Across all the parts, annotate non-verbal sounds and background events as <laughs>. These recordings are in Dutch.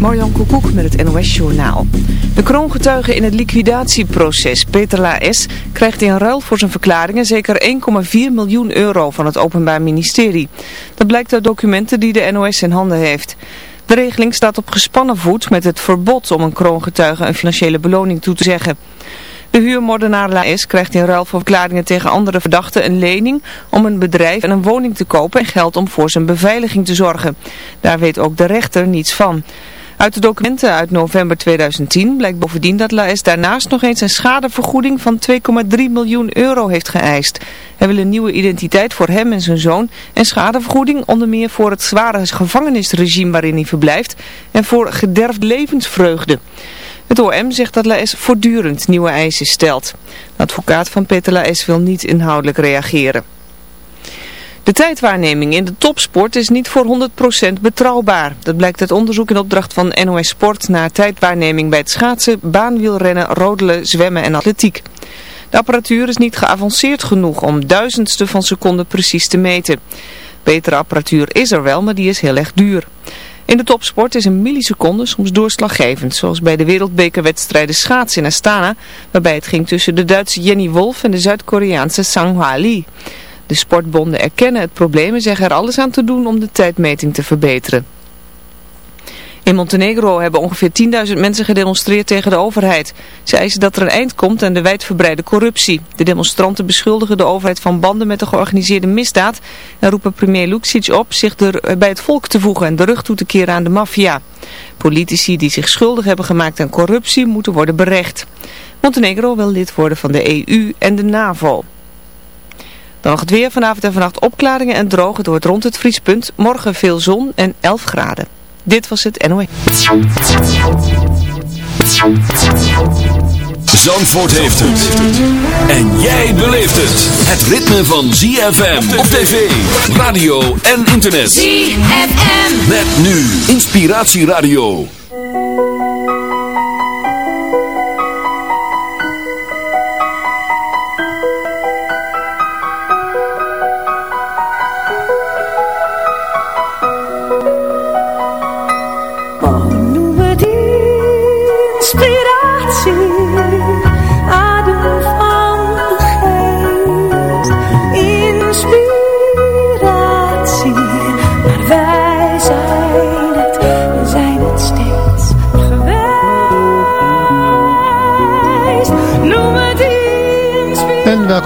Marjan Koekoek met het NOS Journaal. De kroongetuige in het liquidatieproces, Peter Laes, krijgt in ruil voor zijn verklaringen zeker 1,4 miljoen euro van het Openbaar Ministerie. Dat blijkt uit documenten die de NOS in handen heeft. De regeling staat op gespannen voet met het verbod om een kroongetuige een financiële beloning toe te zeggen. De huurmoordenaar Laes krijgt in ruil voor verklaringen tegen andere verdachten een lening om een bedrijf en een woning te kopen en geld om voor zijn beveiliging te zorgen. Daar weet ook de rechter niets van. Uit de documenten uit november 2010 blijkt bovendien dat Laes daarnaast nog eens een schadevergoeding van 2,3 miljoen euro heeft geëist. Hij wil een nieuwe identiteit voor hem en zijn zoon en schadevergoeding onder meer voor het zware gevangenisregime waarin hij verblijft en voor gederfd levensvreugde. Het OM zegt dat Laes voortdurend nieuwe eisen stelt. De advocaat van Peter Laes wil niet inhoudelijk reageren. De tijdwaarneming in de topsport is niet voor 100% betrouwbaar. Dat blijkt uit onderzoek in opdracht van NOS Sport naar tijdwaarneming bij het schaatsen, baanwielrennen, rodelen, zwemmen en atletiek. De apparatuur is niet geavanceerd genoeg om duizendste van seconde precies te meten. Betere apparatuur is er wel, maar die is heel erg duur. In de topsport is een milliseconde soms doorslaggevend, zoals bij de wereldbekerwedstrijden schaatsen in Astana, waarbij het ging tussen de Duitse Jenny Wolf en de Zuid-Koreaanse Sang Hwa Lee. De sportbonden erkennen het probleem en zeggen er alles aan te doen om de tijdmeting te verbeteren. In Montenegro hebben ongeveer 10.000 mensen gedemonstreerd tegen de overheid. Ze eisen dat er een eind komt aan de wijdverbreide corruptie. De demonstranten beschuldigen de overheid van banden met de georganiseerde misdaad en roepen premier Luksic op zich er bij het volk te voegen en de rug toe te keren aan de maffia. Politici die zich schuldig hebben gemaakt aan corruptie moeten worden berecht. Montenegro wil lid worden van de EU en de NAVO. Dan nog het weer vanavond en vannacht opklaringen en droog. Het wordt rond het vriespunt. Morgen veel zon en 11 graden. Dit was het NOE. Zandvoort heeft het. En jij beleeft het. Het ritme van ZFM op tv, radio en internet. ZFM. Met nu Inspiratieradio.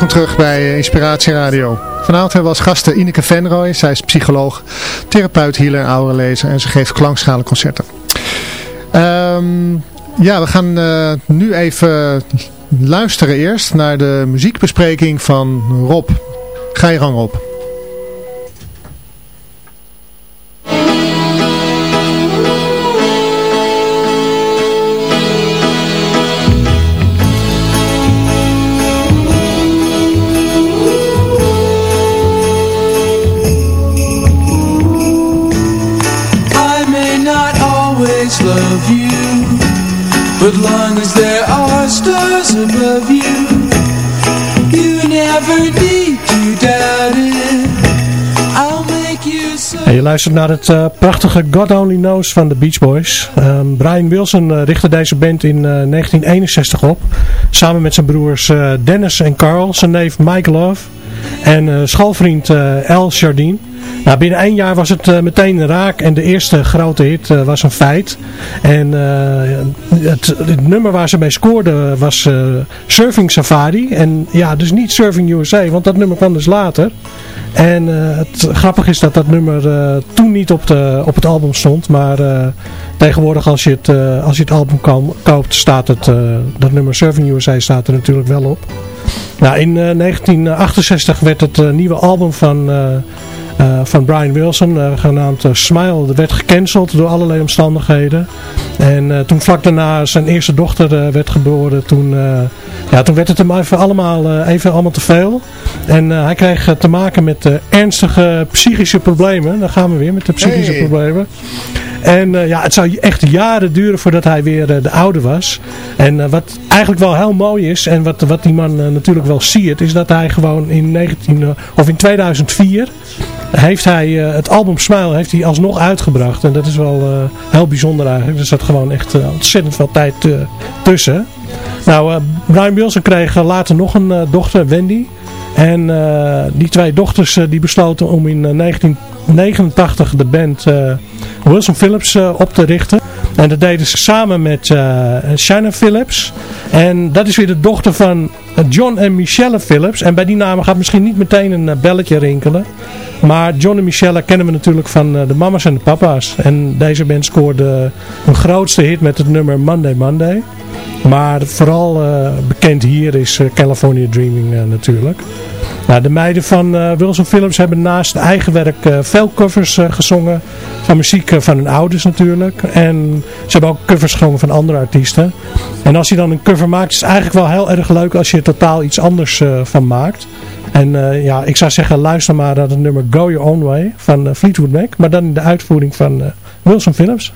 Welkom terug bij Inspiratie Radio. Vanavond hebben we als gasten Ineke Venrooy. Zij is psycholoog, therapeut, healer ouderlezer en ze geeft klankschalenconcerten. Ehm ja, we gaan eh, nu even luisteren eerst naar de muziekbespreking van Rob. Ga je gang Rob. Luistert naar het eh, prachtige God Only Knows van de Beach Boys. Ehm, Brian Wilson eh, richtte deze band in eh, 1961 op. Samen met zijn broers eh, Dennis en Carl, zijn neef Mike Love en eh, schoolvriend eh Al Jardine. Nou, binnen één jaar was het eh, meteen raak en de eerste grote hit eh, was een feit. En eh, het, het nummer waar ze mee scoorden was eh, Surfing Safari. En ja, dus niet Surfing USA, want dat nummer kwam dus later. En eh, het grappige is dat dat nummer eh, toen niet op, de, op het album stond. Maar eh, tegenwoordig als je het, als je het album koopt, staat het, dat nummer Surfing USA staat er natuurlijk wel op. Nou, in eh, 1968 werd het nieuwe album van, eh, van Brian Wilson, eh, genaamd eh, Smile, dat werd gecanceld door allerlei omstandigheden. En toen vlak daarna zijn eerste dochter werd geboren, toen, ja, toen werd het hem even allemaal, even allemaal te veel. En hij kreeg te maken met ernstige psychische problemen. Dan gaan we weer met de psychische Hey. problemen. En ja, het zou echt jaren duren voordat hij weer de oude was. En wat eigenlijk wel heel mooi is, en wat, wat die man natuurlijk wel ziet, is dat hij gewoon in, 19, eh, of in 2004 heeft hij het album Smile heeft hij alsnog uitgebracht. En dat is wel heel bijzonder eigenlijk. Er zat gewoon echt ontzettend veel tijd tussen. Nou, Brian Wilson kreeg later nog een dochter, Wendy. En die twee dochters die besloten om in 1989 de band Wilson Phillips op te richten. En dat deden ze samen met uh, Shannon Phillips. En dat is weer de dochter van John en Michelle Phillips. En bij die namen gaat misschien niet meteen een eh, belletje rinkelen. Maar John en Michelle kennen we natuurlijk van eh, de mama's en de papa's. En deze band scoorde hun grootste hit met het nummer Monday Monday. Maar vooral bekend hier is California Dreaming natuurlijk. Nou, de meiden van uh, Wilson Phillips hebben naast eigen werk uh, veel covers uh, gezongen. Van muziek van hun ouders natuurlijk. En ze hebben ook covers gezongen van andere artiesten. En als je dan een cover maakt, is het eigenlijk wel heel erg leuk als je er totaal iets anders van maakt. En ja, ik zou zeggen, luister maar naar het nummer Go Your Own Way van Fleetwood Mac. Maar dan in de uitvoering van Wilson Phillips.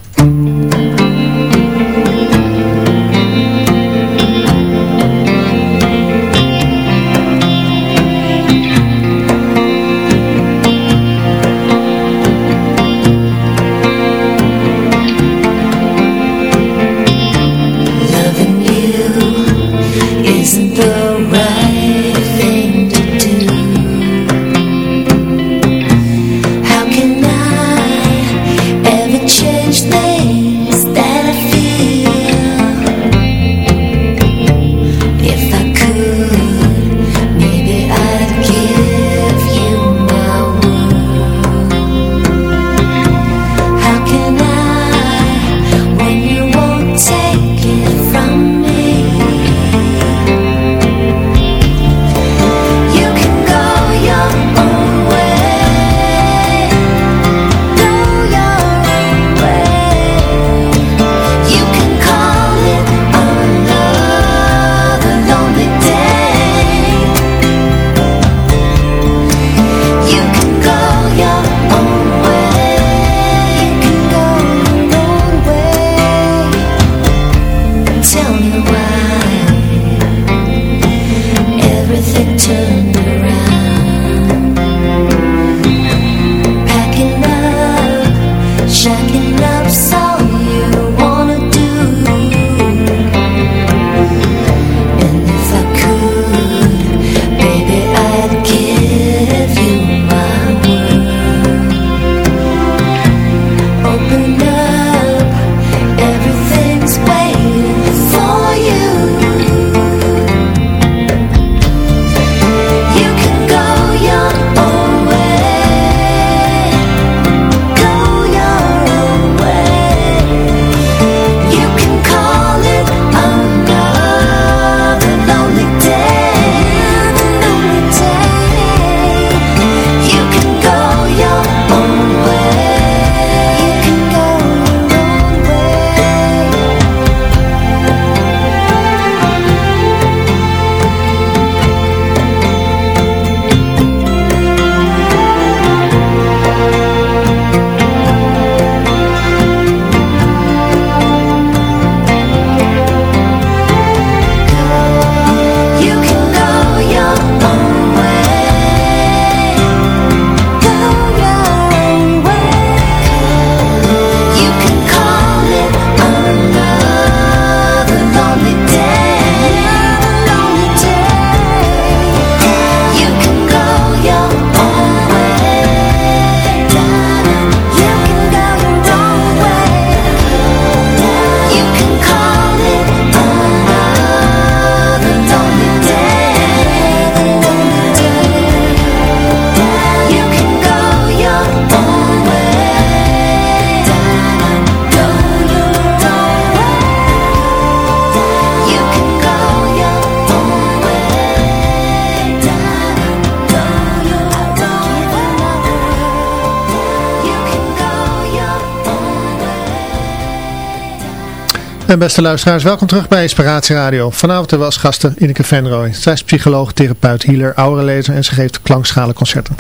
En beste luisteraars, welkom terug bij Inspiratie Radio. Vanavond als gasten Ineke Venrooy. Zij is psycholoog, therapeut, healer, aurelezer en ze geeft klankschalenconcerten.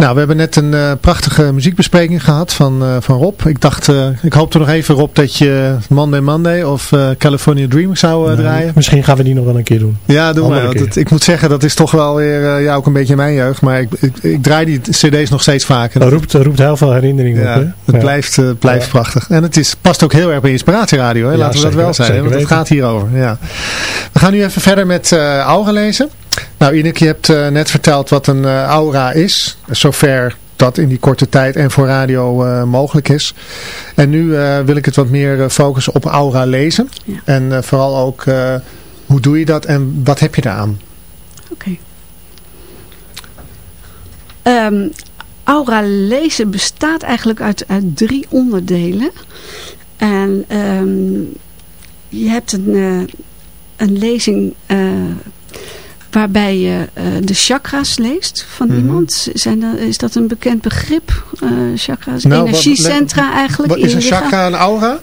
Nou, we hebben net een uh, prachtige muziekbespreking gehad van, uh, van Rob. Ik dacht, uh, ik hoopte nog even Rob dat je Monday Monday of California Dreaming zou nee, draaien. Misschien gaan we die nog wel een keer doen. Ja, doe maar. Want het, ik moet zeggen, dat is toch wel weer ja, ook een beetje mijn jeugd. Maar ik, ik, ik draai die cd's nog steeds vaker. Dat roept, roept heel veel herinneringen ja, op. Hè? Het ja. blijft, blijft prachtig. En het is, past ook heel erg bij Inspiratie Radio. Hè? Laten we dat wel zijn, want het gaat hierover. Ja. We gaan nu even verder met uh, aura lezen. Nou Ineke, je hebt uh, net verteld wat een uh, aura is. Zover dat in die korte tijd en voor radio mogelijk is. En nu wil ik het wat meer focussen op aura lezen. Ja. En vooral ook, hoe doe je dat en wat heb je daaraan? Oké. Okay. Um, aura lezen bestaat eigenlijk uit, uit drie onderdelen. En um, je hebt een, een lezing waarbij je uh, de chakra's leest van Mhm. mm -hmm. iemand. Zijn er, is dat een bekend begrip? chakra's, nou, energiecentra wat, eigenlijk. Wat is een chakra een aura?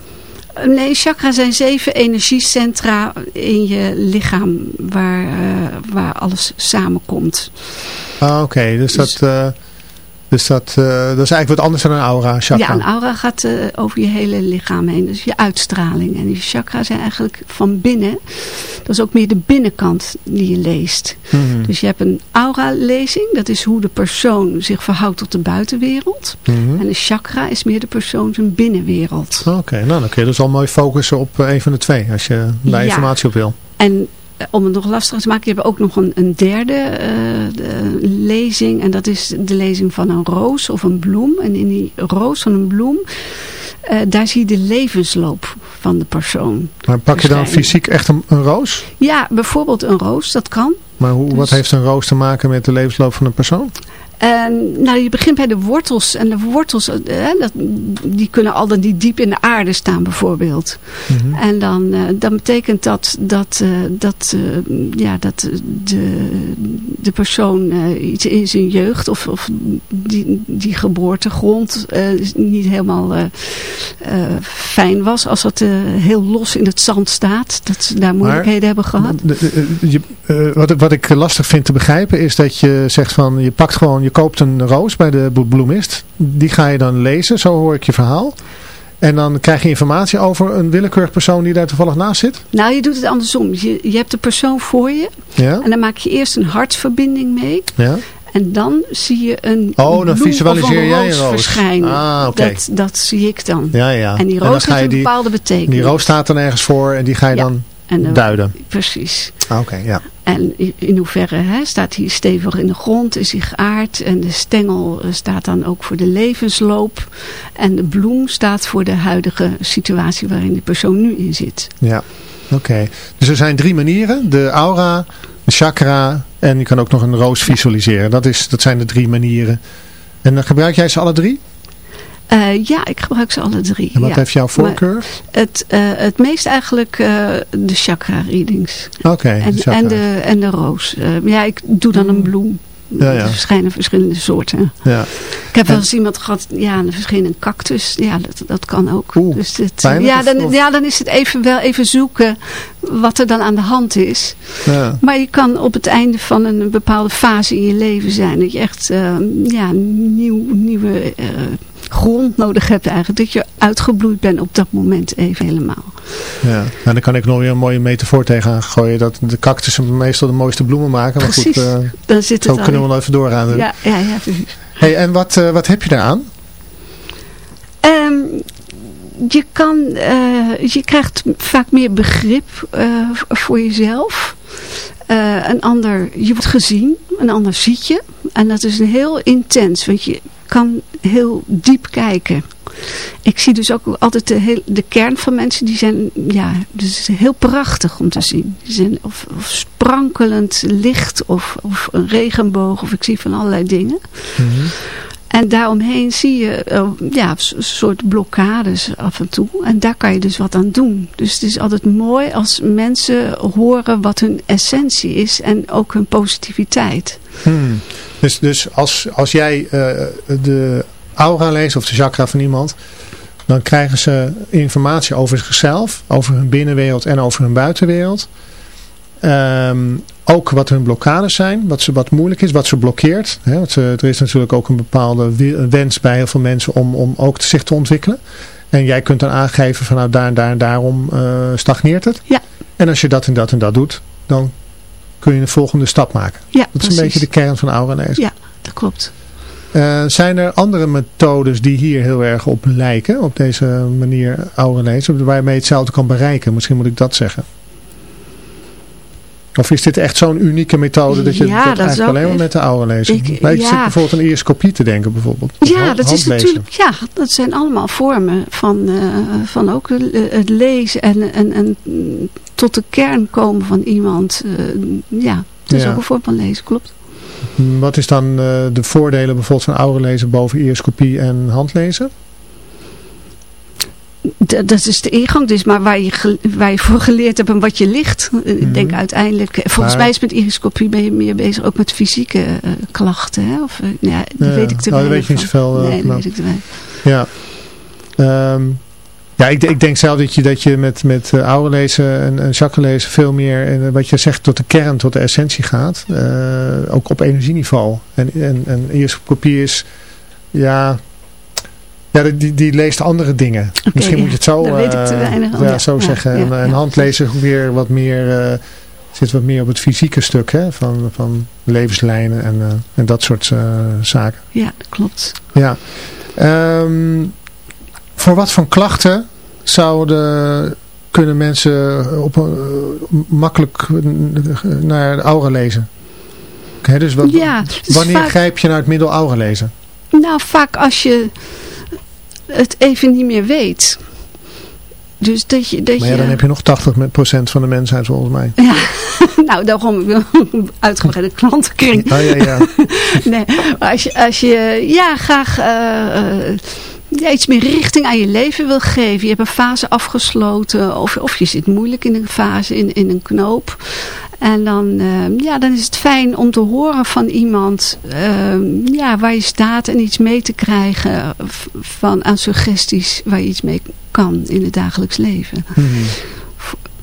Nee, chakra zijn zeven energiecentra in je lichaam waar, waar alles samenkomt. Ah, Oké, okay. dus, dus dat... Dus dat, uh, dat is eigenlijk wat anders dan een aura, chakra. Ja, een aura gaat uh, over je hele lichaam heen. Dus je uitstraling. En die chakra zijn eigenlijk van binnen. Dat is ook meer de binnenkant die je leest. Mm -hmm. Dus je hebt een aura-lezing. Dat is hoe de persoon zich verhoudt tot de buitenwereld. Mm -hmm. En een chakra is meer de persoon zijn binnenwereld. Oké, okay, nou dan kun je dus al mooi focussen op uh, een van de twee. Als je daar ja. informatie op wil. En om het nog lastiger te maken, je hebt ook nog een, een derde uh, lezing. En dat is de lezing van een roos of een bloem. En in die roos van een bloem, uh, daar zie je de levensloop van de persoon. Maar pak je dan fysiek echt een, een, roos? Ja, bijvoorbeeld een roos, dat kan. Maar hoe, dus, wat heeft een roos te maken met de levensloop van een persoon? En, nou, je begint bij de wortels. En de wortels, hè, dat, die kunnen al dan die diep in de aarde staan bijvoorbeeld. Mm -hmm. En dan, uh, dan betekent dat dat, uh, dat, uh, ja, dat de, de persoon iets in zijn jeugd of, of die, die geboortegrond niet helemaal fijn was. Als dat heel los in het zand staat. Dat ze daar moeilijkheden maar, hebben gehad. Je, wat, wat ik lastig vind te begrijpen is dat je zegt van je pakt gewoon je koopt een roos bij de bloemist. Die ga je dan lezen, zo hoor ik je verhaal. En dan krijg je informatie over een willekeurig persoon die daar toevallig naast zit? Nou, je doet het andersom. Je, je hebt de persoon voor je. Ja? En dan maak je eerst een hartverbinding mee. Ja? En dan zie je een Oh, dan visualiseer een jij een roos. verschijnen. Ah, oké. Okay. Dat, dat zie ik dan. Ja, ja. En die roos heeft een bepaalde betekenis. Die roos staat dan ergens voor en die ga je ja. dan en dan, duiden. Precies. Ah, oké, ja. En in hoeverre hè, staat hij stevig in de grond, is hij geaard. En de stengel staat dan ook voor de levensloop. En de bloem staat voor de huidige situatie waarin die persoon nu in zit. Ja, oké. Okay. Dus er zijn drie manieren. De aura, de chakra en je kan ook nog een roos visualiseren. Dat, is, dat zijn de drie manieren. En dan gebruik jij ze alle drie? Uh, ja, ik gebruik ze alle drie. En wat ja. heeft jouw voorkeur? Maar het, uh, het meest eigenlijk uh, de chakra readings. Oké, okay, en, de en, de, en de roos. ja, ik doe dan een bloem. Ja, ja. Er verschijnen verschillende soorten. Ja. Ik heb wel eens iemand gehad, ja, een verschillende cactus. Ja, dat, dat kan ook. Oeh, dus pijnlijk, ja, dan, of, ja, dan is het even wel even zoeken wat er dan aan de hand is. Ja. Maar je kan op het einde van een bepaalde fase in je leven zijn. Dat je echt uh, ja, nieuw, nieuwe uh, grond nodig hebt eigenlijk. Dat je uitgebloeid bent op dat moment even helemaal. Ja, en dan kan ik nog weer een mooie metafoor tegenaan gooien. Dat de cactussen meestal de mooiste bloemen maken. Maar precies, goed, uh, dan zit het zo kunnen we nog even doorgaan. Ja, ja, ja precies. Hey, en wat, uh, wat heb je daaraan? Um, je kan, uh, je krijgt vaak meer begrip uh, voor jezelf. Uh, een ander, je wordt gezien, een ander ziet je. En dat is heel intens, want je kan heel diep kijken. Ik zie dus ook altijd de, heel, de kern van mensen, die zijn ja, dus heel prachtig om te zien. Die zijn of, of sprankelend licht of, of een regenboog of ik zie van allerlei dingen. Mm -hmm. En daaromheen zie je uh, ja, een soort blokkades af en toe. En daar kan je dus wat aan doen. Dus het is altijd mooi als mensen horen wat hun essentie is. En ook hun positiviteit. Hmm. Dus, dus als, als jij uh, de aura leest of de chakra van iemand. dan krijgen ze informatie over zichzelf, over hun binnenwereld en over hun buitenwereld. Ehm, ook wat hun blokkades zijn, wat, ze, wat moeilijk is, wat ze blokkeert. Hè, want ze, er is natuurlijk ook een bepaalde wens bij heel veel mensen om, om ook zich te ontwikkelen. En jij kunt dan aangeven van nou daar en daar en daarom uh, stagneert het. Ja. En als je dat en dat en dat doet, dan kun je de volgende stap maken. Ja, dat precies. is een beetje de kern van aura lezen. Ja, dat klopt. Uh, zijn er andere methodes die hier heel erg op lijken, op deze manier lezen, waarmee je hetzelfde kan bereiken? Misschien moet ik dat zeggen. Of is dit echt zo'n unieke methode dat je ja, dat, dat eigenlijk alleen maar met de oude lezen? Ik, maar ik ja. zit bijvoorbeeld aan ioscopie te denken bijvoorbeeld. Ja, dat is natuurlijk, ja, dat zijn allemaal vormen van, uh, van ook het lezen en, en, en tot de kern komen van iemand. Uh, ja, dat is Ja. ook een vorm van lezen, klopt. Wat is dan uh, de voordelen bijvoorbeeld van oude lezen boven ioscopie en handlezen? Dat is de ingang, dus maar waar je, waar je voor geleerd hebt en wat je ligt. Mm -hmm. Ik denk uiteindelijk, volgens Maar- mij is met iriscopie ben je meer bezig ook met fysieke uh, klachten. Hè? Of, uh, ja, die Ja, weet ik te daar weinig weet je niet zoveel, uh, Nee, dat nou. weet ik te weinig. Ja. Ehm, ja, ik, ik denk zelf dat je, dat je met, met oude lezen en, en zakken lezen veel meer, en, wat je zegt, tot de kern, tot de essentie gaat. Ook op energieniveau. En, en, en ioscopie is, ja... Ja, die, die leest andere dingen. Okay, Misschien ja. moet je het zo, weet ik te uh, weinig ja, ja. zo zeggen. ja, en, ja. en handlezen weer wat meer, uh, zit wat meer op het fysieke stuk hè, van, van levenslijnen en, en dat soort zaken. Ja, dat klopt. Ja. Um, voor wat voor klachten zouden kunnen mensen op een, makkelijk naar de aura lezen? Dus wat, Ja, dus wanneer vaak- grijp je naar het middel aura lezen? Nou, vaak als je het even niet meer weet. Dus dat je... Dat Maar ja, je dan heb je nog 80% van de mensheid volgens mij. Ja, <laughs> nou, daarom wil ik uitgebreide klantenkring. Oh ja, ja. <laughs> Nee, maar als je, als je ja, graag uh, uh, ja, iets meer richting aan je leven wil geven. Je hebt een fase afgesloten of, of je zit moeilijk in een fase, in, in een knoop. En dan, uh, ja, dan is het fijn om te horen van iemand ja, waar je staat en iets mee te krijgen van, aan suggesties waar je iets mee kan in het dagelijks leven. Mm -hmm.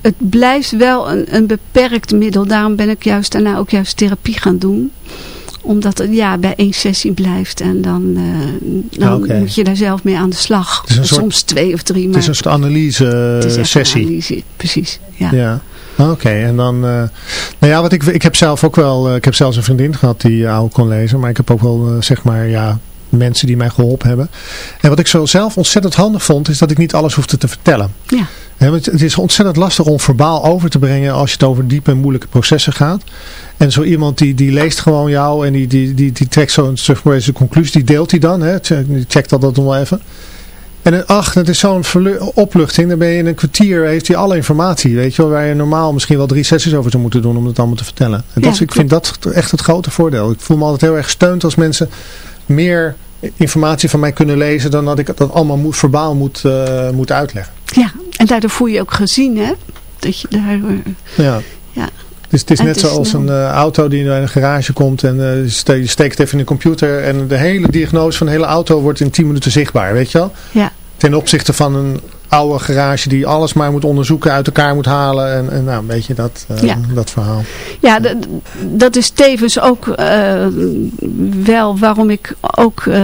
Het blijft wel een, een beperkt middel. Daarom ben ik juist daarna ook juist therapie gaan doen omdat het ja, bij één sessie blijft en dan, uh, dan okay. moet je daar zelf mee aan de slag. Soort, Soms twee of drie. Maar het is een soort analyse sessie. Analyse, precies, ja. ja. Oké, okay, en dan, uh, nou ja, wat ik, ik heb zelf ook wel, uh, ik heb zelfs een vriendin gehad die oude kon lezen, maar ik heb ook wel, zeg maar, ja, mensen die mij geholpen hebben. En wat ik zo zelf ontzettend handig vond, is dat ik niet alles hoefde te vertellen. Ja. He, want het is ontzettend lastig om verbaal over te brengen als je het over diepe en moeilijke processen gaat. En zo iemand die, die leest gewoon jou en die, die, die, die trekt zo'n conclusie, die deelt hij dan. Hè? Die checkt dat dan wel even. En ach, dat is zo'n opluchting. Dan ben je in een kwartier, heeft hij alle informatie. Weet je wel, waar je normaal misschien wel drie sessies over zou moeten doen om het allemaal te vertellen. En dat, Ja, ik vind dat echt het grote voordeel. Ik voel me altijd heel erg gesteund als mensen meer informatie van mij kunnen lezen dan dat ik dat allemaal moet, verbaal moet, uh, moet uitleggen. Ja, en daardoor voel je ook gezien, hè? Dat je daar... Uh, ja. ja. Dus het is en net het is zoals een uh, auto die naar een garage komt en uh, je steekt even in de computer en de hele diagnose van de hele auto wordt in 10 minuten zichtbaar, weet je wel? Ja. Ten opzichte van een oude garage die alles maar moet onderzoeken, uit elkaar moet halen en, en nou, een beetje dat, uh, ja. dat verhaal. Ja, dat is tevens ook uh, wel waarom ik ook uh,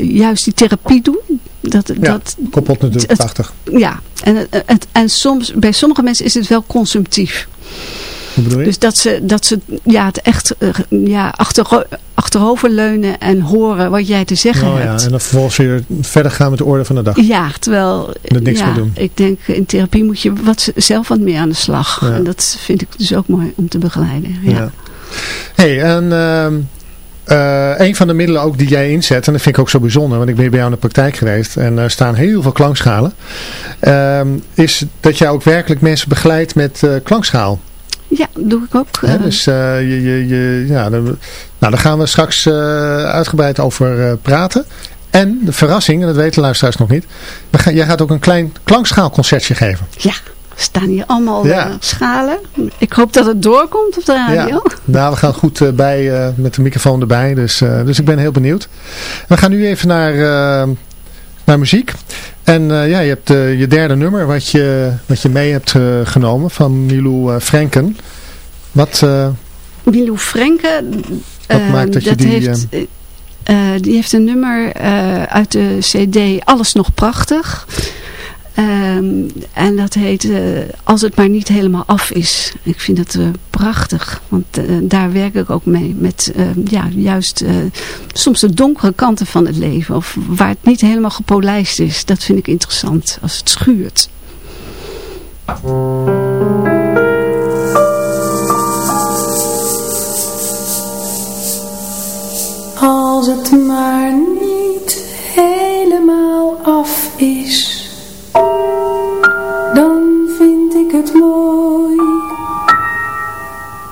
juist die therapie doe. Dat, ja, dat, koppelt natuurlijk prachtig. Ja, en, het, en soms, bij sommige mensen is het wel consumptief. Hoe bedoel je? Dus dat ze, dat ze ja, het echt uh, ja, achter, achteroverleunen en horen wat jij te zeggen oh, hebt. Ja, en dan vervolgens weer verder gaan met de orde van de dag. Ja, terwijl er niks ja, meer doen. ik denk in therapie moet je wat, zelf wat meer aan de slag. Ja. En dat vind ik dus ook mooi om te begeleiden. Ja. ja. hey, en... Uh, uh, een van de middelen ook die jij inzet, en dat vind ik ook zo bijzonder, want ik ben bij jou in de praktijk geweest en er staan heel veel klankschalen, uh, is dat jij ook werkelijk mensen begeleidt met uh, klankschaal. Ja, doe ik ook. Hè, dus je, je, je, ja, dan, nou, daar gaan we straks uitgebreid over praten. En de verrassing, en dat weten de luisteraars nog niet, gaan, jij gaat ook een klein klankschaalconcertje geven. Ja, staan hier allemaal ja. schalen. Ik hoop dat het doorkomt op de radio. Ja. <laughs> Nou, we gaan goed bij met de microfoon erbij. Dus, dus ik ben heel benieuwd. We gaan nu even naar, naar muziek. En ja, je hebt je derde nummer wat je, wat je mee hebt genomen van Milou Franken. Wat... Milou Franken... Wat maakt dat je die... Heeft, die heeft een nummer uit de cd Alles Nog Prachtig. Um, en dat heet uh, Als het maar niet helemaal af is. Ik vind dat uh, prachtig. Want uh, daar werk ik ook mee. Met ehm, ja, juist soms de donkere kanten van het leven. Of waar het niet helemaal gepolijst is. Dat vind ik interessant. Als het schuurt. Als het maar niet helemaal af is dan vind ik het mooi.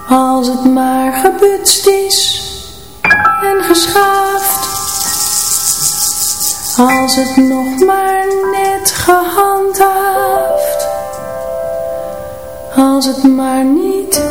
Als het maar gebutst is en geschaafd. Als het nog maar net gehandhaafd. Als het maar niet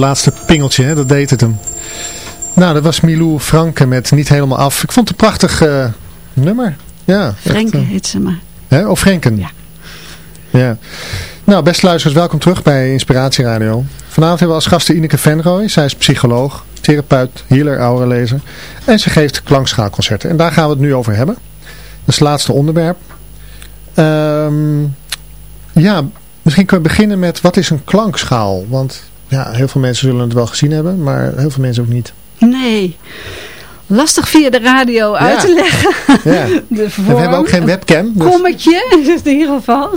laatste pingeltje, hè? dat deed het hem. Nou, dat was Milou Franke met Niet Helemaal Af. Ik vond het een prachtig uh, nummer. Ja, Frenke uh, heet ze maar. Hè? Of Frenken? Ja. ja. Nou, beste luisteraars, welkom terug bij Inspiratie Radio. Vanavond hebben we als gasten Ineke Venrooy. Zij is psycholoog, therapeut, healer, aurelezer. En ze geeft klankschaalconcerten. En daar gaan we het nu over hebben. Dat is het laatste onderwerp. Um, ja, misschien kunnen we beginnen met wat is een klankschaal? Want ja, heel veel mensen zullen het wel gezien hebben, maar heel veel mensen ook niet. Nee, lastig via de radio uit te leggen. Ja. <laughs> De we hebben ook geen webcam. Dus... Kommetje, <laughs> in ieder geval.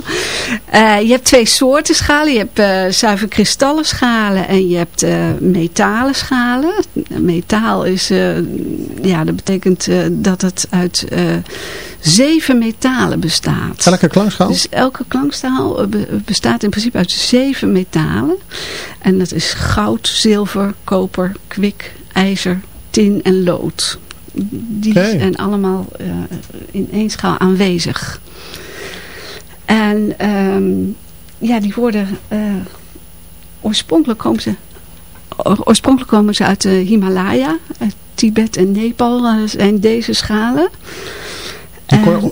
Uh, je hebt twee soorten schalen. Je hebt uh, zuiver kristallen schalen en je hebt uh, metalen schalen. Metaal is, ja, dat betekent dat het uit zeven metalen bestaat. Elke klankschaal? Dus elke klankschaal bestaat in principe uit zeven metalen. En dat is goud, zilver, koper, kwik, ijzer, tin en lood. Die zijn allemaal uh, in één schaal aanwezig. En um, ja, die worden... Uh, oorspronkelijk komen ze oorspronkelijk komen ze uit de Himalaya. Uit Tibet en Nepal zijn deze schalen.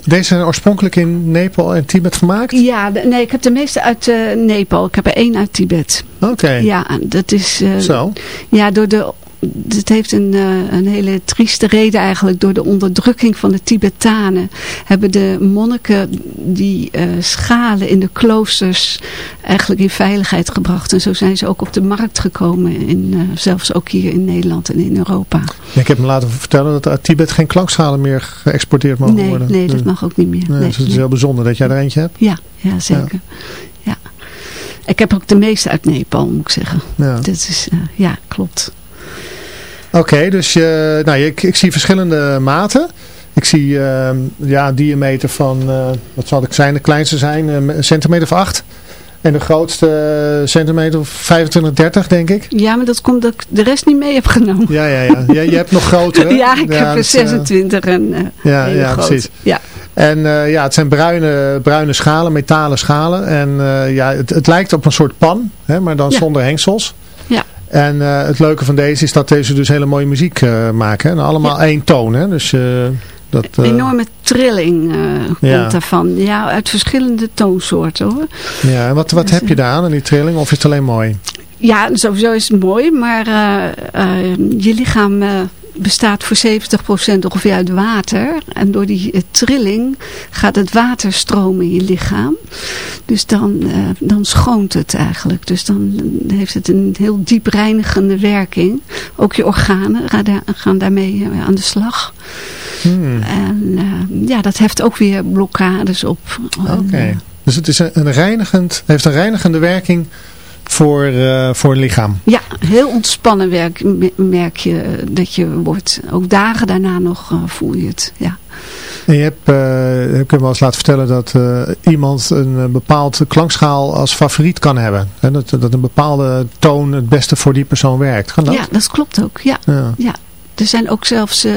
Deze zijn oorspronkelijk in Nepal en Tibet gemaakt? Ja, nee, ik heb de meeste uit uh, Nepal. Ik heb er één uit Tibet. Oké. Ja, dat is... Uh, Zo? Ja, door de het heeft een, uh, een hele trieste reden eigenlijk. Door de onderdrukking van de Tibetanen hebben de monniken die uh, schalen in de kloosters eigenlijk in veiligheid gebracht. En zo zijn ze ook op de markt gekomen. In, uh, zelfs ook hier in Nederland en in Europa. ik heb me laten vertellen dat uit Tibet geen klankschalen meer geëxporteerd mogen nee, worden. Nee, dat mag ook niet meer. Nee, nee, dus het is heel bijzonder dat jij er eentje hebt. Ja, ja zeker. Ja. ja. Ik heb ook de meeste uit Nepal, moet ik zeggen. Ja. Dat is, ja, klopt. Oké, okay, dus uh, nou, ik, ik, zie verschillende maten. Ik zie uh, ja, diameter van, uh, wat zal ik zijn, de kleinste zijn, een centimeter of 8. En de grootste centimeter of 25, 30 denk ik. Ja, maar dat komt dat ik de rest niet mee heb genomen. Ja, ja, ja. Je, je hebt nog grotere. <laughs> ja, ik ja, heb er 26 en Ja, ja precies. Ja. En ja, het zijn bruine, bruine schalen, metalen schalen. En ja, het, het lijkt op een soort pan, hè, maar dan ja. zonder hengsels. En uh, het leuke van deze is dat deze dus hele mooie muziek uh, maken. En allemaal ja. één toon. Hè? Dus, uh, dat, Een enorme trilling komt ja. daarvan. Ja, uit verschillende toonsoorten hoor. Ja, en wat, wat dus, heb je daar aan, die trilling? Of is het alleen mooi? Ja, sowieso is het mooi. Maar je lichaam bestaat voor 70% ongeveer uit water. En door die uh, trilling gaat het water stromen in je lichaam. Dus dan, uh, dan schoont het eigenlijk. Dus dan heeft het een heel diep reinigende werking. Ook je organen gaan, daar, gaan daarmee uh, aan de slag. Hmm. En ja, dat heeft ook weer blokkades op. Oké. Okay. Dus het is een reinigend, heeft een reinigende werking voor, uh, voor het lichaam. Ja, heel ontspannen werk, merk je dat je wordt. Ook dagen daarna nog uh, voel je het. Ja. En je hebt, uh, ik heb wel eens laten vertellen dat iemand een bepaald klankschaal als favoriet kan hebben. Hè? Dat, dat een bepaalde toon het beste voor die persoon werkt. Kan dat? Ja, dat klopt ook. Ja. ja. ja. Er zijn ook zelfs uh,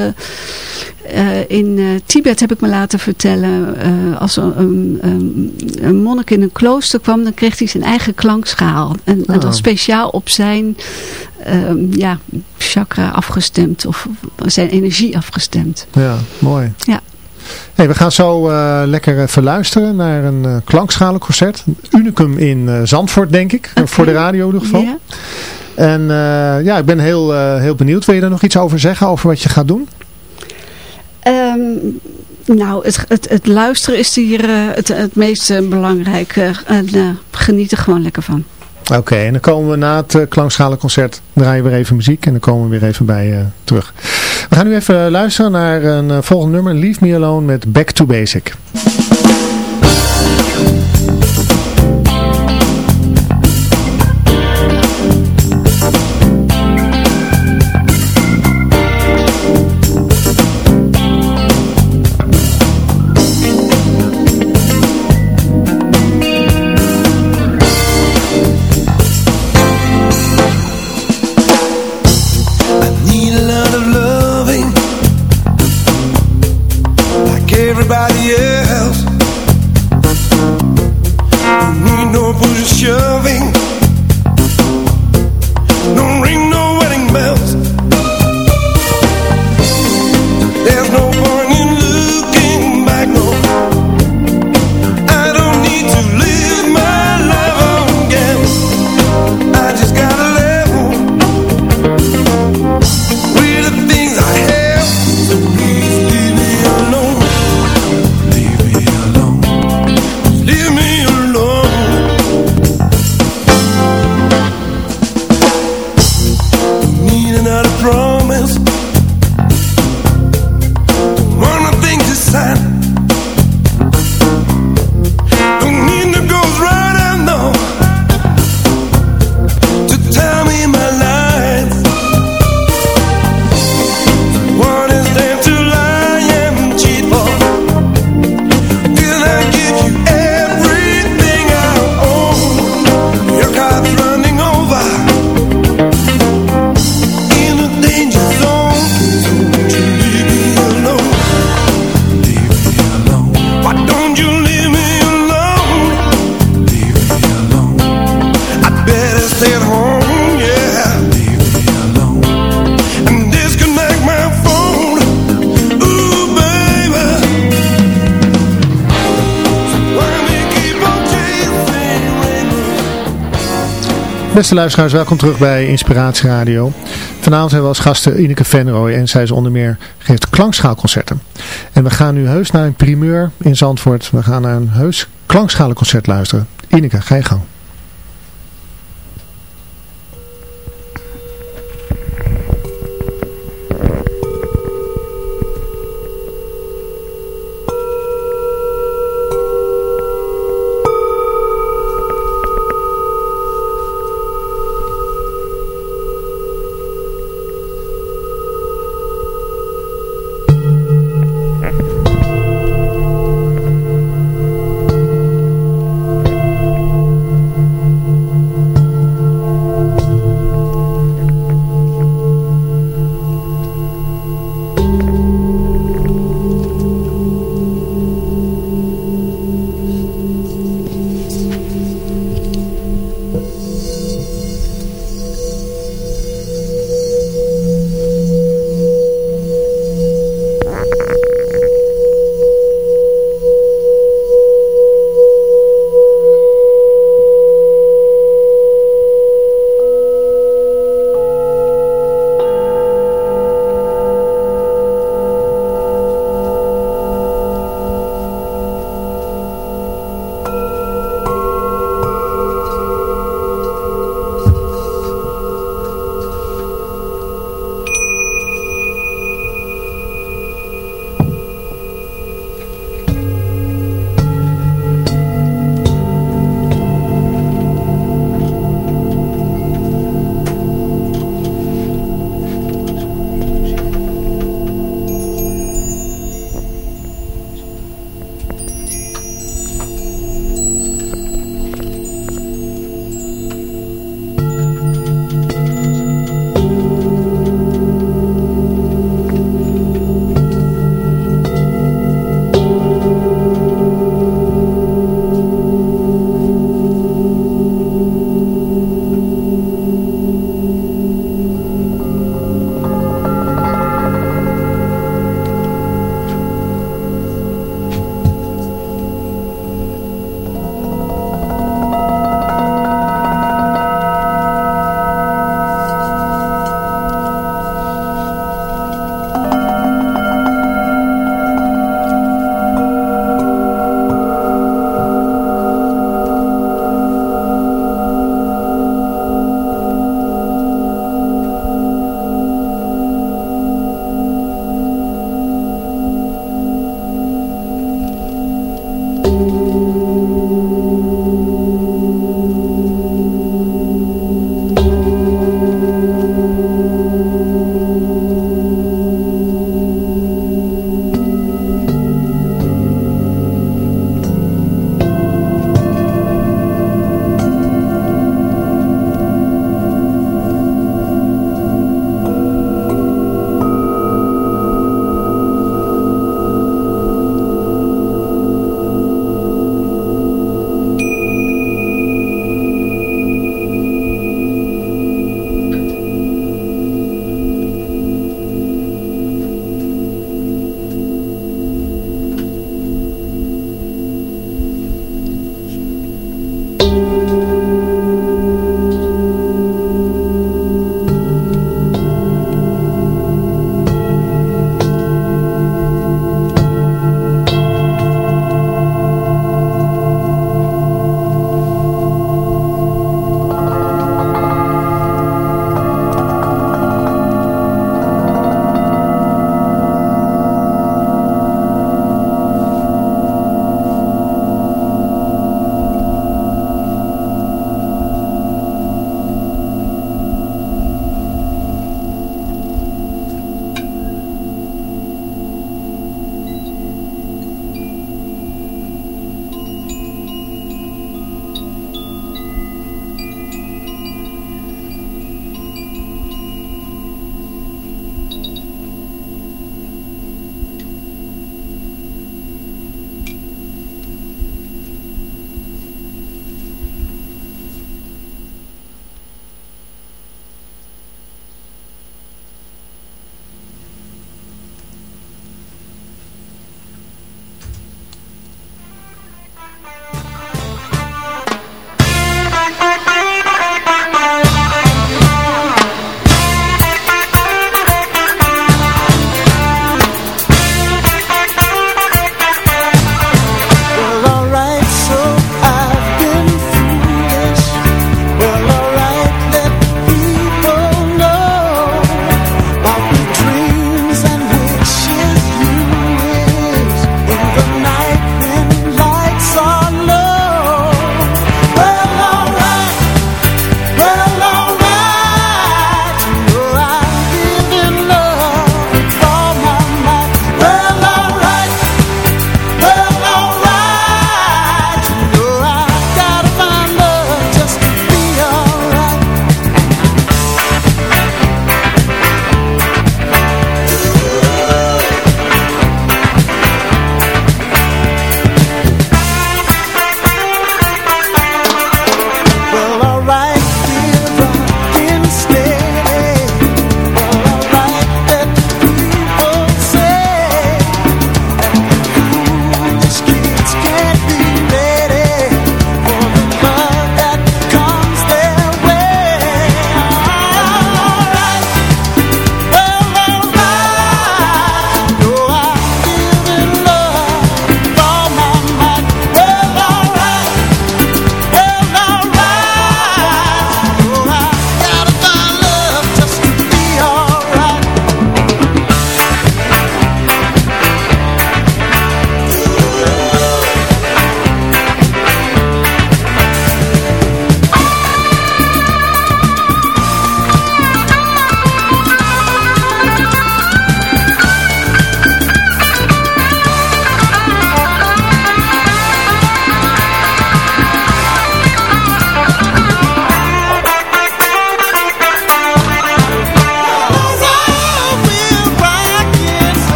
uh, in uh, Tibet heb ik me laten vertellen, als een, een, een, monnik in een klooster kwam, dan kreeg hij zijn eigen klankschaal. En, oh. en dat speciaal op zijn ja, chakra afgestemd of zijn energie afgestemd. Ja, mooi. Ja. Hey, we gaan zo lekker even luisteren naar een klankschalenconcert. Unicum in Zandvoort, denk ik. Okay. Voor de radio in ieder geval. Ja. En uh, ja, ik ben heel, uh, heel benieuwd. Wil je daar nog iets over zeggen, over wat je gaat doen? Um, nou, het, het, het, luisteren is hier uh, het, het meest belangrijke. En geniet er gewoon lekker van. Oké, okay, en dan komen we na het klankschalenconcert, draaien we weer even muziek en dan komen we weer even bij terug. We gaan nu even luisteren naar een volgend nummer, Leave Me Alone met Back to Basic. Danger zone Beste luisteraars, welkom terug bij Inspiratie Radio. Vanavond hebben we als gasten Ineke Venrooy en zij is onder meer geeft klankschaalconcerten. En we gaan nu heus naar een primeur in Zandvoort. We gaan naar een heus klankschalenconcert luisteren. Ineke, ga je gang.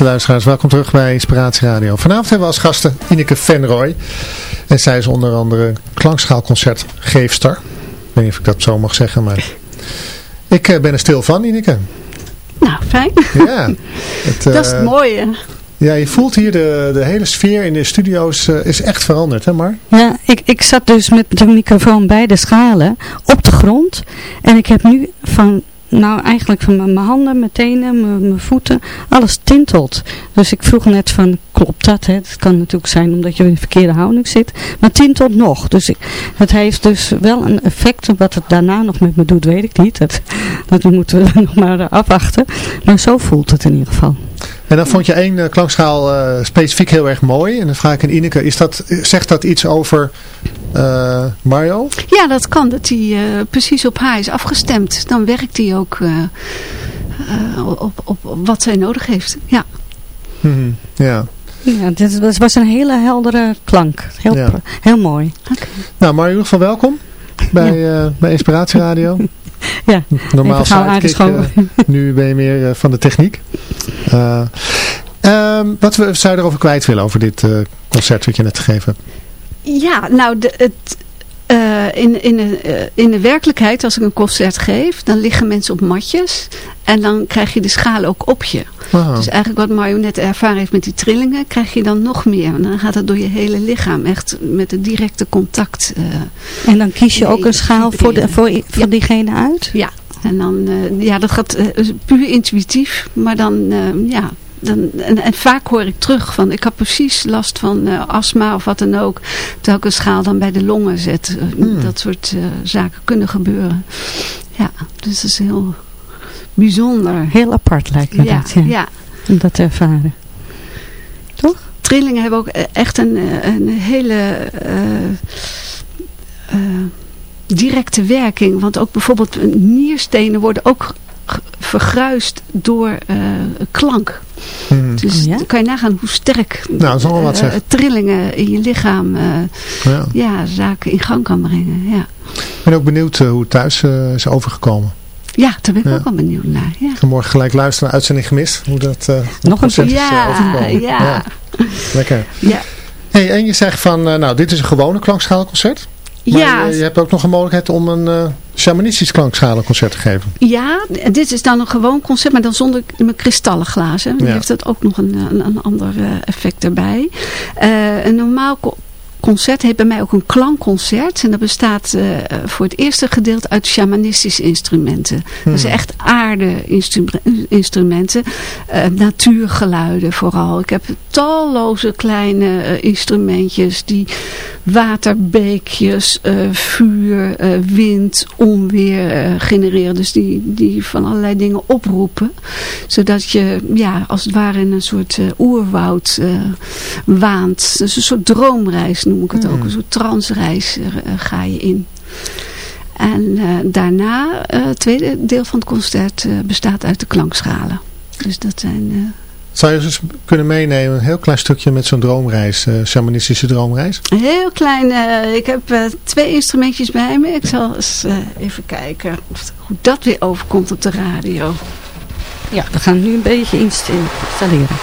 Beste luisteraars, welkom terug bij Inspiratie Radio. Vanavond hebben we als gasten Ineke Venrooy. En zij is onder andere klankschaalconcertgeefster. Ik weet niet of ik dat zo mag zeggen, maar ik eh, ben er stil van, Ineke. Nou, fijn. Ja. <laughs> Het, dat is het eh, mooie. Ja, je voelt hier de, de hele sfeer in de studio's eh, is echt veranderd, hè Mar? Ja, ik, ik zat dus met de microfoon bij de schalen op de grond. En ik heb nu van, nou eigenlijk van mijn handen, mijn tenen, mijn, mijn voeten, alles tintelt. Dus ik vroeg net van, klopt dat? Het kan natuurlijk zijn omdat je in de verkeerde houding zit. Maar tintelt nog. Dus ik, het heeft dus wel een effect. Wat het daarna nog met me doet, weet ik niet. Dat, dat moeten we <laughs> nog maar afwachten. Maar zo voelt het in ieder geval. En dan vond je één eh, klankschaal eh, specifiek heel erg mooi. En dan vraag ik aan Ineke, is dat, zegt dat iets over eh, Mario? Ja, dat kan. Dat hij eh, precies op haar is afgestemd. Dan werkt hij ook op, op, op wat zij nodig heeft. Ja. Mhm, Ja. Ja, dit was- was een hele heldere klank. Heel, Ja. heel mooi. Nou Mario, in ieder geval welkom bij, eh, bij Inspiratie Radio. <laughs> <laughs> Ja, Normaal sidekick, aangeschoven. eh, nu ben je meer eh, van de techniek. Eh, ehm, wat we, zou je erover kwijt willen over dit eh, concert wat je net gegeven hebt? Ja, nou, de, het, eh, in, in, de, eh, in de werkelijkheid, als ik een concert geef, dan liggen mensen op matjes. En dan krijg je de schaal ook op je. Dus eigenlijk wat Mario net ervaren heeft met die trillingen, krijg je dan nog meer. En dan gaat het door je hele lichaam, echt met het directe contact. eh, En dan kies je ook een schaal voor, de, voor, voor Ja. diegene uit? ja, en dan, eh, ja, dat gaat puur intuïtief. Maar dan, eh, ja, dan, en, en vaak hoor ik terug van, ik had precies last van eh, astma of wat dan ook. Terwijl ik een schaal dan bij de longen zet. Eh, Hmm. Dat soort eh, zaken kunnen gebeuren. Ja, dus dat is heel bijzonder. Heel apart lijkt me Ja, dat, ja. ja. Om dat te ervaren. Trillingen hebben ook echt een, een hele directe werking. Want ook bijvoorbeeld nierstenen worden ook vergruist door eh, klank. Mhm. Dus Oh ja? dan kan je nagaan hoe sterk Nou, dat wat eh, trillingen in je lichaam eh, Ja. ja, zaken in gang kan brengen. Ja, Ik ben ook benieuwd hoe het thuis eh, is overgekomen. ja daar ben ik Ja. ook wel benieuwd naar. Ja, Ik ga morgen gelijk luisteren naar uitzending gemist. Hoe dat uh, Nog een is, ja, overgekomen. ja. Lekker. ja. Hey, en je zegt van, eh, nou dit is een gewone klankschaalconcert. Maar ja, je, je hebt ook nog een mogelijkheid om een eh shamanistisch klankschalenconcert te geven. Ja, dit is dan een gewoon concert, maar dan zonder mijn kristallen glazen. Dan Ja. heeft dat ook nog een, een, een ander eh, effect erbij. Eh, een normaal concert heeft bij mij ook een klankconcert. En dat bestaat eh, voor het eerste gedeelte uit shamanistische instrumenten. Dat is Hmm. echt aarde-instrumenten. eh, natuurgeluiden vooral. Ik heb talloze kleine eh, instrumentjes die waterbeekjes, vuur, wind, onweer genereren. Dus die, die van allerlei dingen oproepen. Zodat je ja, als het ware in een soort oerwoud waant. Dus een soort droomreis noem ik het ook. Hmm. Een soort transreis eh, eh, ga je in. En eh, daarna, eh, het tweede deel van het concert eh, bestaat uit de klankschalen. Dus dat zijn... eh, Zou je eens kunnen meenemen, een heel klein stukje met zo'n droomreis, eh shamanistische droomreis? Een heel klein, eh, ik heb eh, twee instrumentjes bij me. Ik zal eens eh, even kijken of, hoe dat weer overkomt op de radio. Ja, we gaan nu een beetje inst- installeren.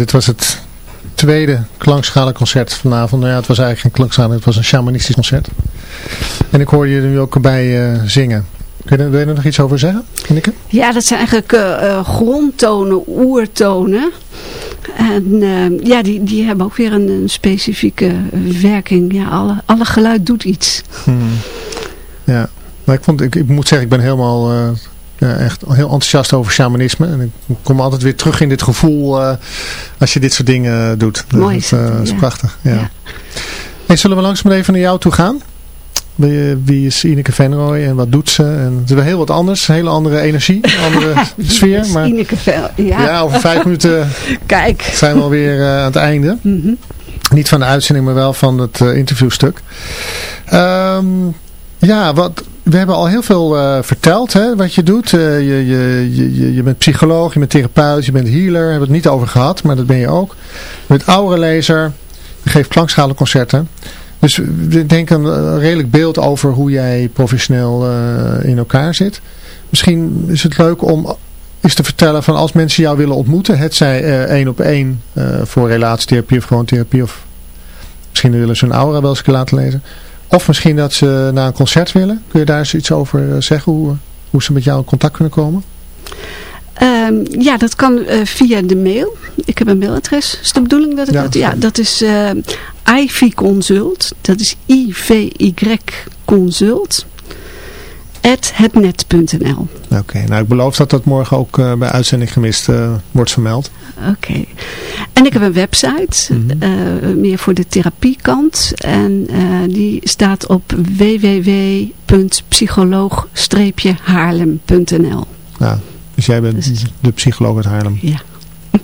Dit was het tweede klankschalenconcert vanavond. Nou ja, het was eigenlijk geen klankschalen, het was een shamanistisch concert. En ik hoorde je er nu ook bij uh, zingen. Kun je, wil je er nog iets over zeggen, Ineke? Ja, dat zijn eigenlijk uh, grondtonen, oertonen. En uh, ja, die, die hebben ook weer een, een specifieke werking. Ja, alle, alle geluid doet iets. Hmm. Ja, maar ik, vond, ik, ik moet zeggen, ik ben helemaal uh, ja, echt heel enthousiast over shamanisme. En ik kom altijd weer terug in dit gevoel uh, als je dit soort dingen doet. Mooi dat, is prachtig. Ja. ja. Hey, zullen we langzaam even naar jou toe gaan? Wie is Ineke Venrooy en wat doet ze? En het is wel heel wat anders. Een hele andere energie, een andere <laughs> sfeer. Maar, Ineke ja. ja, over vijf minuten <laughs> Kijk. zijn we alweer aan het einde. Mm -hmm. Niet van de uitzending, maar wel van het interviewstuk. Um, ja, wat, we hebben al heel veel uh, verteld hè, wat je doet. je, je, je, je bent psycholoog, je bent therapeut, je bent healer. Daar hebben we het niet over gehad, maar dat ben je ook. Je bent aurelezer. Je geeft klankschalenconcerten. Dus we denken een redelijk beeld over hoe jij professioneel uh, in elkaar zit. Misschien is het leuk om eens te vertellen van als mensen jou willen ontmoeten. Het zij één op één voor relatietherapie of gewoon therapie. Of misschien willen ze een aura wel eens laten lezen. Of misschien dat ze naar een concert willen. Kun je daar eens iets over zeggen? Hoe, hoe ze met jou in contact kunnen komen? Um, ja, dat kan uh, via de mail. Ik heb een mailadres. Is de bedoeling dat ik ja, dat... Ja, dat is uh, Ivy Consult. Dat is I-V-Y Consult. At hetnet.nl Oké, okay, nou ik beloof dat dat morgen ook uh, bij Uitzending Gemist wordt vermeld. Oké. Okay. En ik heb een website. Mm -hmm. meer voor de therapiekant. En die staat op www.psycholoog-haarlem.nl Ja. Dus jij bent dus, de psycholoog uit Haarlem? Ja,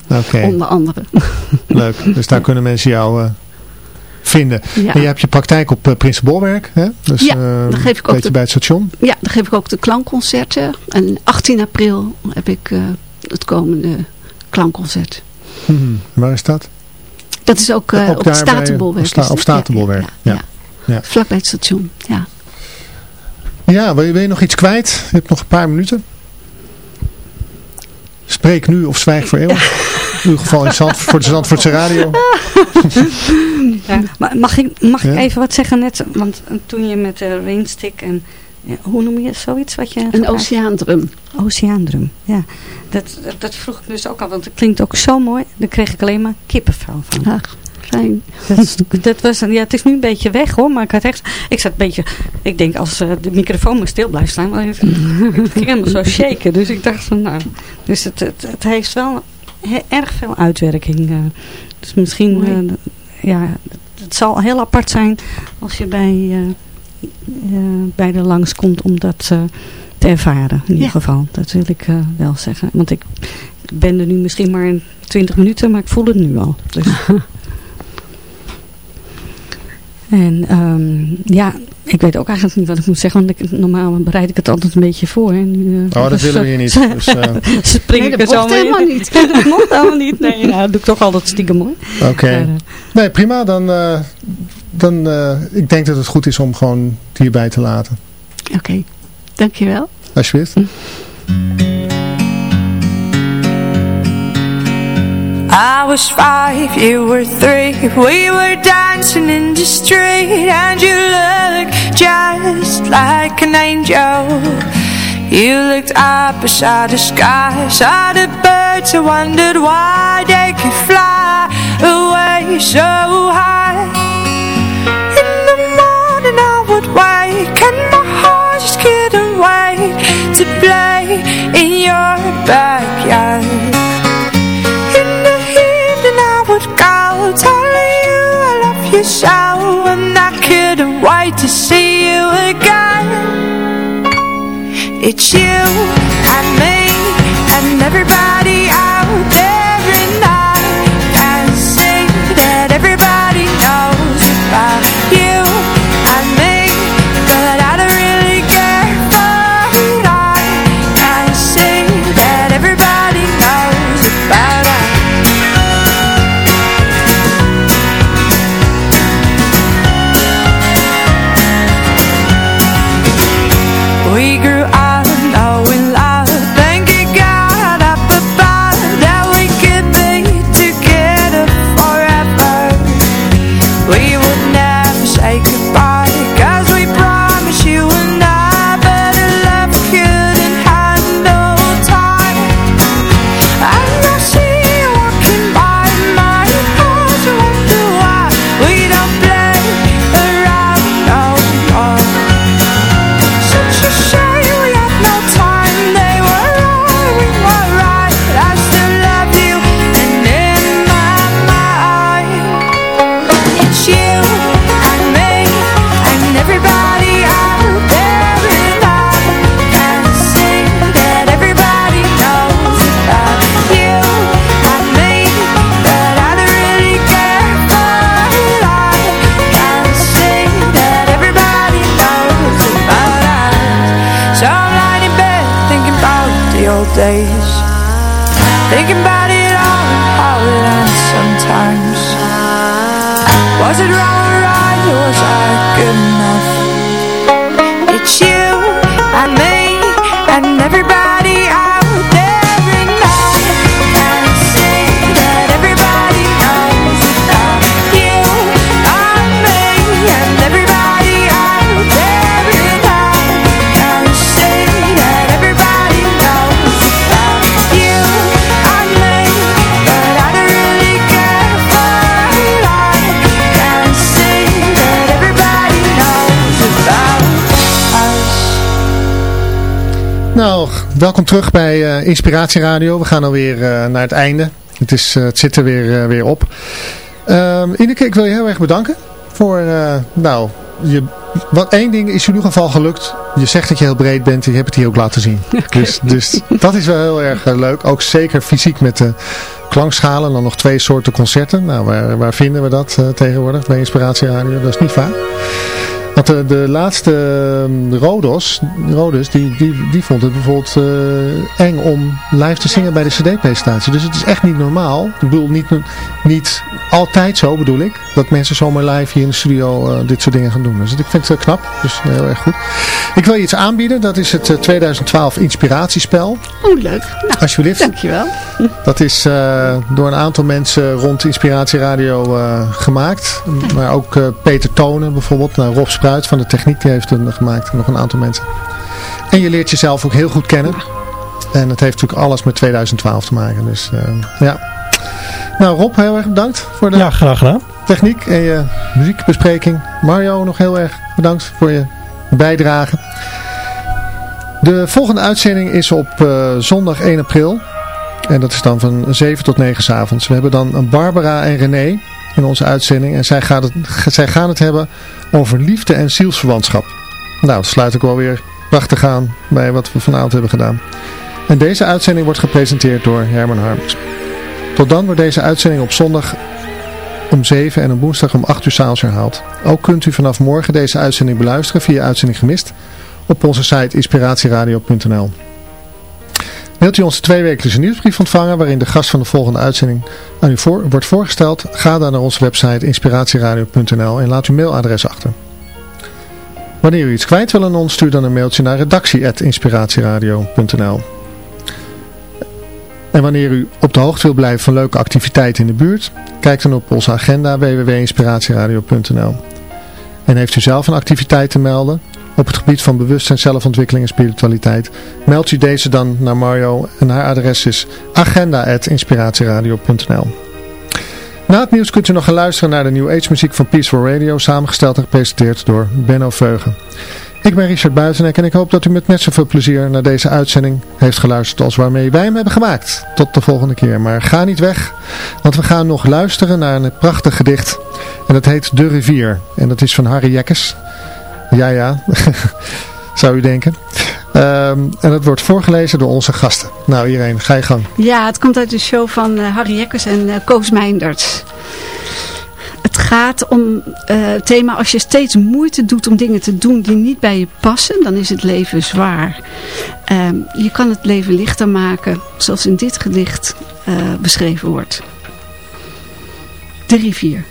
okay. <laughs> onder andere. <laughs> Leuk, dus daar kunnen mensen jou uh, vinden. Ja. En je hebt je praktijk op uh, Prinsenbolwerk, hè? Dus, ja, uh, dan geef ik ook de, bij het station. Ja, dan geef ik ook de klankconcerten. En 18 april heb ik het komende klankconcert. Hmm, waar is dat? Dat is ook, ook op Statenbolwerk. Sta, op Statenbolwerk, ja. ja. ja. ja. Vlak bij het station, ja. Ja, wil je, wil je nog iets kwijt? Je hebt nog een paar minuten. Spreek nu of zwijg voor eeuwig. In ieder geval in Zand, voor de Zandvoortse radio. <laughs> Ja, maar mag ik, mag ja? ik even wat zeggen net? Want toen je met de rainstick en... Ja, hoe noem je zoiets? Wat je een oceaandrum. Oceaandrum, ja. Dat, dat, dat, vroeg ik dus ook al, want het klinkt ook zo mooi. Daar kreeg ik alleen maar kippenvel van. Ach, fijn. Dat, dat was, ja, het is nu een beetje weg hoor, maar ik had echt... Ik zat een beetje... Ik denk als uh, de microfoon maar stil blijft staan, het, het ging helemaal zo <laughs> shaken. Dus ik dacht van nou... Dus het, het, het heeft wel he, erg veel uitwerking. Uh, dus misschien... Uh, ja, het zal heel apart zijn als je bij... Uh, bij de langskomt om dat uh, te ervaren. In ieder ja. geval. Dat wil ik uh, wel zeggen. Want ik ben er nu misschien maar in 20 minuten, maar ik voel het nu al. Dus. <laughs> en um, ja, ik weet ook eigenlijk niet wat ik moet zeggen. Want ik, normaal bereid ik het altijd een beetje voor. En nu, uh, oh, dat <laughs> willen we hier niet. <laughs> Dus, uh... spring nee, ik dat er zo helemaal niet. dat mocht helemaal niet. Nee, nou, dat doe ik toch altijd stiekem hoor. Oké. Okay. Nee, prima. Dan... Dan uh, ik denk dat het goed is om gewoon het hierbij te laten. Oké, okay. dankjewel. Alsjeblieft. I was five, you were three We were dancing in the street And you looked just like an angel You looked up beside the sky Saw the birds and wondered why they could fly away so high backyard. In the evening I would go Telling you I love you so And I couldn't wait to see you again. It's you Nou, welkom terug bij uh, Inspiratie Radio. We gaan alweer uh, naar het einde. Het, is, uh, het zit er weer, weer op. Ehm, Ineke, ik wil je heel erg bedanken voor, nou, je, wat, één ding is in ieder geval gelukt. Je zegt dat je heel breed bent en je hebt het hier ook laten zien. <laughs> Okay. Dus, dus dat is wel heel erg leuk. Ook zeker fysiek met de klankschalen. En dan nog twee soorten concerten. Nou, waar, waar vinden we dat tegenwoordig bij Inspiratie Radio? Dat is niet vaak. Want de, de laatste um, Rodos, Rodos die, die, die vond het bijvoorbeeld uh, eng om live te zingen bij de cd-presentatie. Dus het is echt niet normaal. Ik bedoel, niet, niet altijd zo bedoel ik. Dat mensen zomaar live hier in de studio uh, dit soort dingen gaan doen. Dus ik vind het knap. Dus heel erg goed. Ik wil je iets aanbieden. Dat is het uh, 2012 inspiratiespel. Oh, leuk. Nou, Alsjeblieft. Dankjewel. Dat is door een aantal mensen rond Inspiratieradio gemaakt. Maar ook Peter Tonen bijvoorbeeld. Nou, Rob Van de techniek die heeft hem gemaakt. Nog een aantal mensen. En je leert jezelf ook heel goed kennen. En het heeft natuurlijk alles met 2012 te maken. Dus ja. Nou Rob, heel erg bedankt voor de ja, graag gedaan. techniek en je muziekbespreking. Mario, nog heel erg bedankt voor je bijdrage. De volgende uitzending is op uh, zondag 1 april. En dat is dan van 7 tot 9 s avonds. We hebben dan Barbara en René in onze uitzending. En zij, gaat het, zij gaan het hebben over liefde en zielsverwantschap. Nou, dat sluit ik wel weer prachtig aan bij wat we vanavond hebben gedaan. En deze uitzending wordt gepresenteerd door Herman Harms. Tot dan wordt deze uitzending op zondag om 7 en op woensdag om 8 uur s'avonds herhaald. Ook kunt u vanaf morgen deze uitzending beluisteren via Uitzending Gemist op onze site inspiratieradio.nl. Wilt u onze tweewekelijkse nieuwsbrief ontvangen waarin de gast van de volgende uitzending aan u voor, wordt voorgesteld? Ga dan naar onze website inspiratieradio.nl en laat uw mailadres achter. Wanneer u iets kwijt wil aan ons, stuur dan een mailtje naar redactie.inspiratieradio.nl En wanneer u op de hoogte wil blijven van leuke activiteiten in de buurt, kijk dan op onze agenda www.inspiratieradio.nl En heeft u zelf een activiteit te melden op het gebied van bewustzijn, zelfontwikkeling en spiritualiteit, meld u deze dan naar Mario en haar adres is agenda.inspiratieradio.nl Na het nieuws kunt u nog gaan luisteren naar de New Age muziek van Peaceful Radio, samengesteld en gepresenteerd door Benno Veugen. Ik ben Richard Buitenek en ik hoop dat u met net zoveel plezier naar deze uitzending heeft geluisterd als waarmee wij hem hebben gemaakt. Tot de volgende keer. Maar ga niet weg, want we gaan nog luisteren naar een prachtig gedicht. En dat heet De Rivier. En dat is van Harry Jekkes. Ja, ja, <laughs> zou u denken. Um, en dat wordt voorgelezen door onze gasten. Nou, iedereen, ga je gang. Ja, het komt uit de show van uh, Harry Jekkers en uh, Koos Meinders. Het gaat om uh, het thema, als je steeds moeite doet om dingen te doen die niet bij je passen, dan is het leven zwaar. Um, je kan het leven lichter maken, zoals in dit gedicht beschreven wordt. De rivier.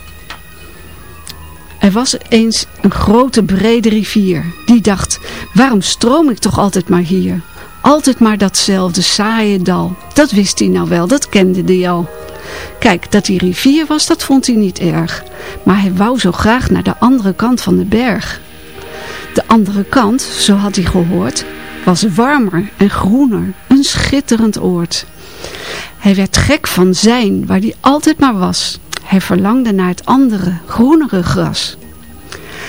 Er was eens een grote brede rivier. Die dacht, waarom stroom ik toch altijd maar hier? Altijd maar datzelfde saaie dal. Dat wist hij nou wel, dat kende hij al. Kijk, dat die rivier was, dat vond hij niet erg. Maar hij wou zo graag naar de andere kant van de berg. De andere kant, zo had hij gehoord, was warmer en groener. Een schitterend oord. Hij werd gek van zijn, waar hij altijd maar was. Hij verlangde naar het andere, groenere gras.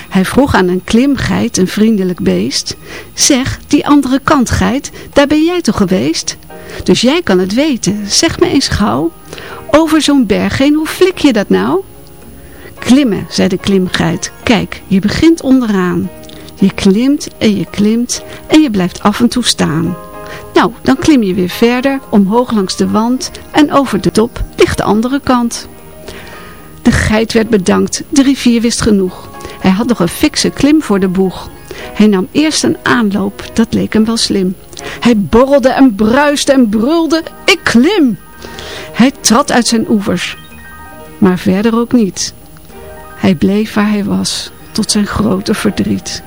Hij vroeg aan een klimgeit, een vriendelijk beest. Zeg, die andere kant geit, daar ben jij toch geweest? Dus jij kan het weten, zeg me eens gauw. Over zo'n berg heen, hoe flik je dat nou? Klimmen, zei de klimgeit. Kijk, je begint onderaan. Je klimt en je klimt en je blijft af en toe staan. Nou, dan klim je weer verder, omhoog langs de wand en over de top ligt de andere kant. De geit werd bedankt, de rivier wist genoeg. Hij had nog een fikse klim voor de boeg. Hij nam eerst een aanloop, dat leek hem wel slim. Hij borrelde en bruiste en brulde, ik klim! Hij trad uit zijn oevers, maar verder ook niet. Hij bleef waar hij was, tot zijn grote verdriet.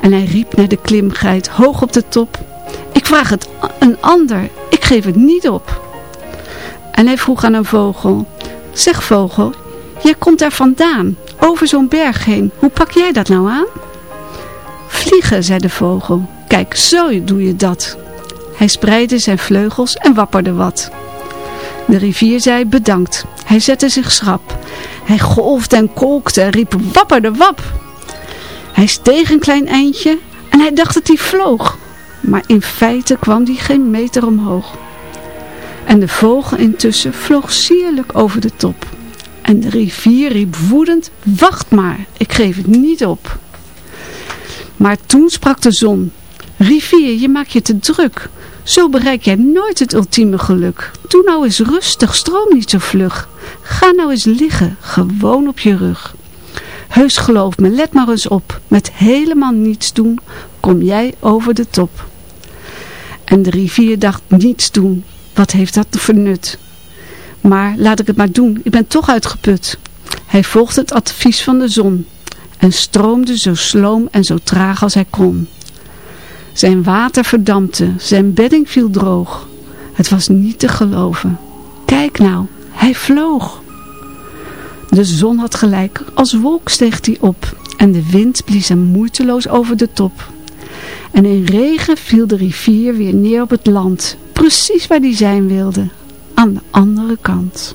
En hij riep naar de klimgeit hoog op de top. Ik vraag het een ander, ik geef het niet op. En hij vroeg aan een vogel. Zeg vogel, jij komt daar vandaan, over zo'n berg heen. Hoe pak jij dat nou aan? Vliegen, zei de vogel. Kijk, zo doe je dat. Hij spreidde zijn vleugels en wapperde wat. De rivier zei bedankt. Hij zette zich schrap. Hij golfde en kolkte en riep wapperde wap. Hij steeg een klein eindje en hij dacht dat hij vloog. Maar in feite kwam hij geen meter omhoog. En de vogel intussen vloog sierlijk over de top. En de rivier riep woedend, wacht maar, ik geef het niet op. Maar toen sprak de zon, rivier, je maakt je te druk. Zo bereik jij nooit het ultieme geluk. Doe nou eens rustig, stroom niet zo vlug. Ga nou eens liggen, gewoon op je rug. Heus geloof me, let maar eens op. Met helemaal niets doen, kom jij over de top. En de rivier dacht niets doen. Wat heeft dat voor nut? Maar laat ik het maar doen, ik ben toch uitgeput. Hij volgde het advies van de zon en stroomde zo sloom en zo traag als hij kon. Zijn water verdampte, zijn bedding viel droog. Het was niet te geloven. Kijk nou, hij vloog. De zon had gelijk, als wolk steeg hij op en de wind blies hem moeiteloos over de top. En in regen viel de rivier weer neer op het land, precies waar hij zijn wilde, aan de andere kant.